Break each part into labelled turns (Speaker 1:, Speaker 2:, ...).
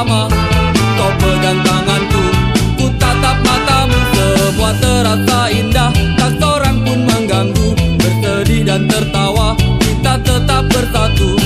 Speaker 1: lama. Kau pegang tanganku Ku tatap matamu. Semua terasa indah Tak seorang pun mengganggu. Bersedih dan tertawa Kita tetap bersatu.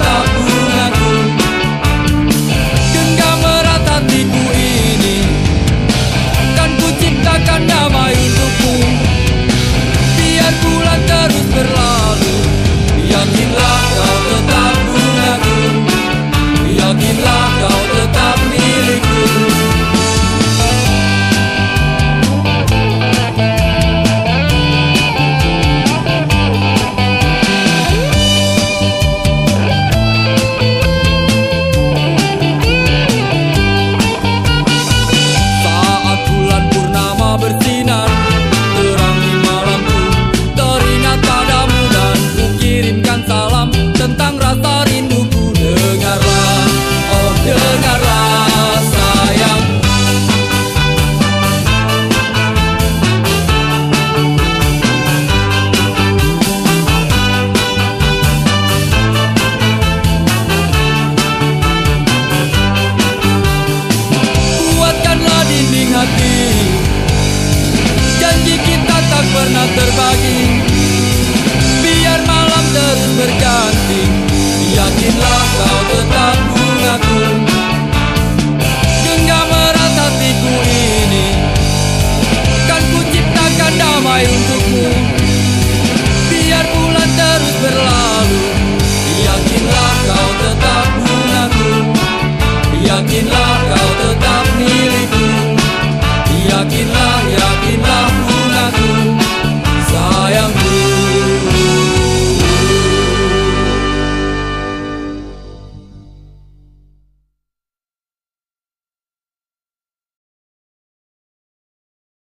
Speaker 1: about Untukmu.